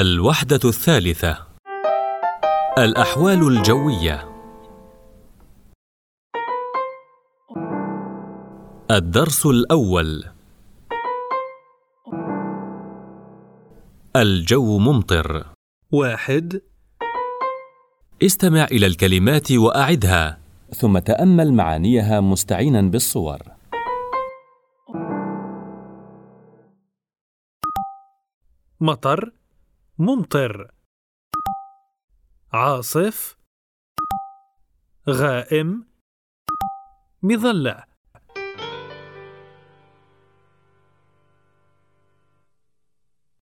الوحدة الثالثة. الأحوال الجوية. الدرس الأول. الجو ممطر. واحد. استمع إلى الكلمات وأعدها. ثم تأمل معانيها مستعينا بالصور. مطر. ممطر. عاصف. غائم. مظلة.